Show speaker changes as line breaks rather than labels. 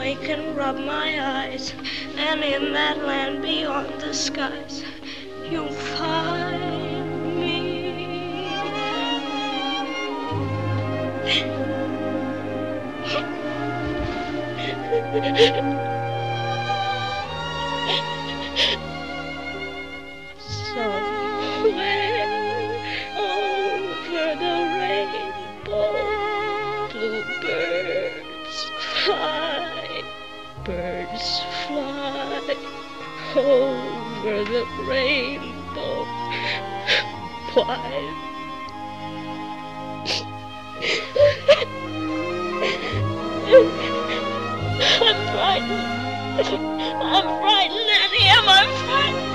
only can rub my eyes, and in that land beyond the skies, you'll find me. Somewhere over the rainbow, bluebirds fly, birds fly over the rainbow. Why? I'm frightened. I'm frightened, Annie. Am frightened?